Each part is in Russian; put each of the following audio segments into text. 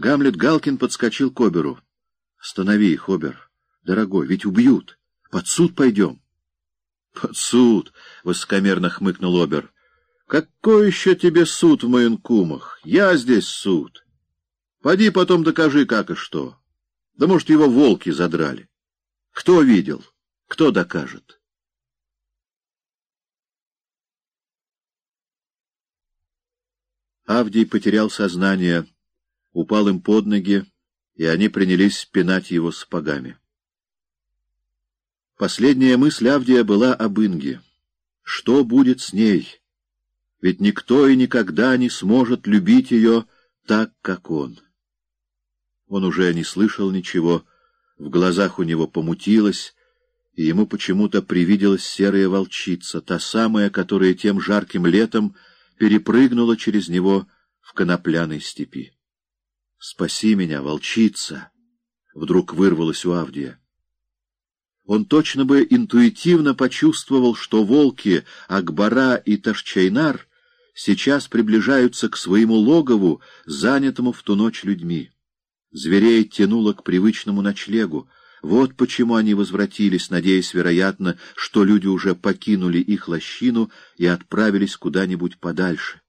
Гамлет Галкин подскочил к Оберу. — Останови их, Обер. Дорогой, ведь убьют. Под суд пойдем. — Под суд, — высокомерно хмыкнул Обер. — Какой еще тебе суд в Маянкумах? Я здесь суд. Поди потом докажи, как и что. Да, может, его волки задрали. Кто видел? Кто докажет? Авдий потерял сознание, упал им под ноги, и они принялись пинать его сапогами. Последняя мысль Авдия была об Инге. Что будет с ней? Ведь никто и никогда не сможет любить ее так, как он. Он уже не слышал ничего, в глазах у него помутилось, и ему почему-то привиделась серая волчица, та самая, которая тем жарким летом перепрыгнула через него в конопляной степи. «Спаси меня, волчица!» — вдруг вырвалась у Авдия. Он точно бы интуитивно почувствовал, что волки Акбара и Ташчайнар сейчас приближаются к своему логову, занятому в ту ночь людьми. Зверей тянуло к привычному ночлегу. Вот почему они возвратились, надеясь, вероятно, что люди уже покинули их лощину и отправились куда-нибудь подальше.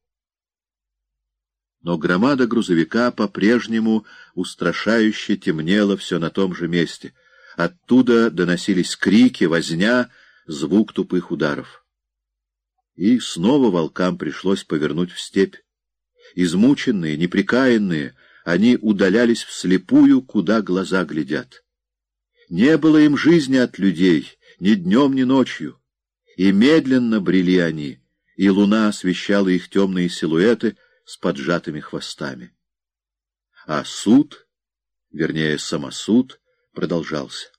Но громада грузовика по-прежнему устрашающе темнела все на том же месте. Оттуда доносились крики, возня, звук тупых ударов. И снова волкам пришлось повернуть в степь. Измученные, неприкаянные, они удалялись вслепую, куда глаза глядят. Не было им жизни от людей ни днем, ни ночью. И медленно брели они, и луна освещала их темные силуэты с поджатыми хвостами. А суд, вернее, самосуд, продолжался.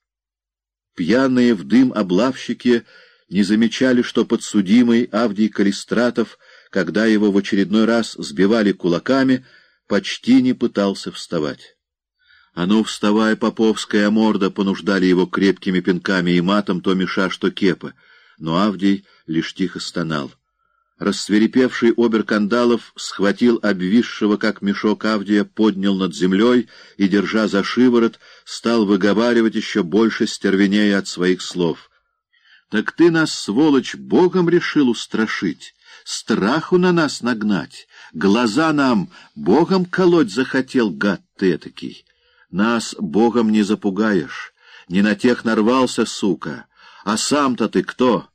Пьяные в дым облавщики не замечали, что подсудимый Авдий Калистратов, когда его в очередной раз сбивали кулаками, почти не пытался вставать. А ну, вставай, поповская морда, понуждали его крепкими пинками и матом то Миша, что Кепа, но Авдий лишь тихо стонал. Рассверепевший обер-кандалов схватил обвисшего, как мешок Авдия, поднял над землей и, держа за шиворот, стал выговаривать еще больше стервенея от своих слов. — Так ты нас, сволочь, Богом решил устрашить, страху на нас нагнать, Глаза нам Богом колоть захотел, гад ты этакий. Нас Богом не запугаешь. Не на тех нарвался, сука. А сам-то ты кто?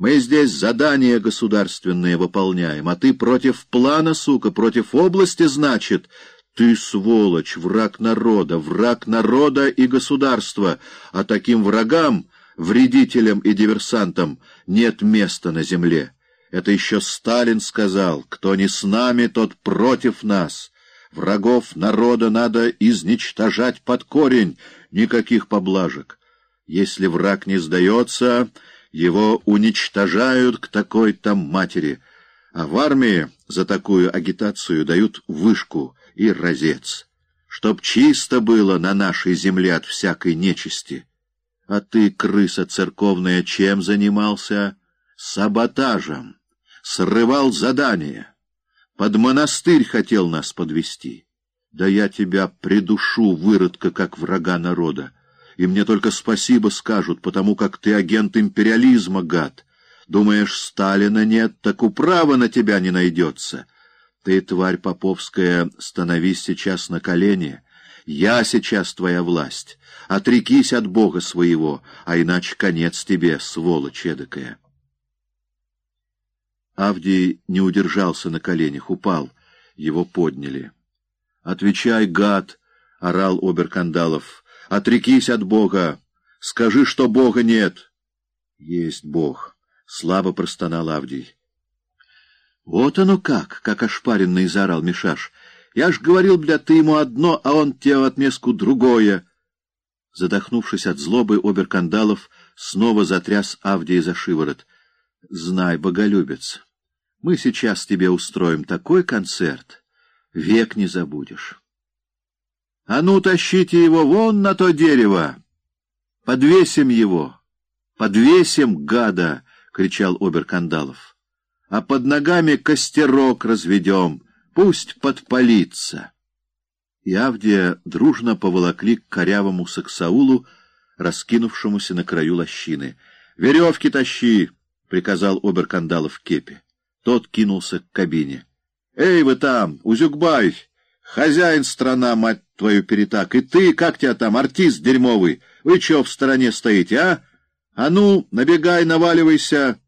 Мы здесь задания государственные выполняем, а ты против плана, сука, против области, значит. Ты, сволочь, враг народа, враг народа и государства, а таким врагам, вредителям и диверсантам нет места на земле. Это еще Сталин сказал, кто не с нами, тот против нас. Врагов народа надо изничтожать под корень, никаких поблажек. Если враг не сдается, его уничтожают к такой-то матери. А в армии за такую агитацию дают вышку и разец, чтоб чисто было на нашей земле от всякой нечисти. А ты, крыса церковная, чем занимался? Саботажем срывал задание. Под монастырь хотел нас подвести. Да я тебя придушу, выродка, как врага народа. И мне только спасибо скажут, потому как ты агент империализма, гад. Думаешь, Сталина нет, так управа на тебя не найдется. Ты, тварь поповская, становись сейчас на колени. Я сейчас твоя власть. Отрекись от Бога своего, а иначе конец тебе, сволочь эдакая. Авдий не удержался на коленях, упал. Его подняли. — Отвечай, гад! — орал Оберкандалов. — Отрекись от Бога! Скажи, что Бога нет! — Есть Бог! — слабо простонал Авдий. — Вот оно как! — как ошпаренный заорал Мишаш. — Я ж говорил, бля, ты ему одно, а он тебе в отместку другое! Задохнувшись от злобы, Оберкандалов снова затряс Авдия за шиворот. — Знай, боголюбец! Мы сейчас тебе устроим такой концерт, век не забудешь. — А ну, тащите его вон на то дерево! Подвесим его! Подвесим, гада! — кричал Оберкандалов. — А под ногами костерок разведем, пусть подпалится. и Авдия дружно поволокли к корявому саксаулу, раскинувшемуся на краю лощины. — Веревки тащи! — приказал оберкандалов кепи. Тот кинулся к кабине. — Эй, вы там, Узюкбай! Хозяин страна, мать твою, перетак! И ты, как тебя там, артист дерьмовый? Вы чё в стороне стоите, а? А ну, набегай, наваливайся!